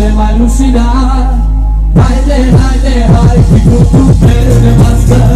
Gute, mein Lucida. Heide, heide, heide, die gute, der Master.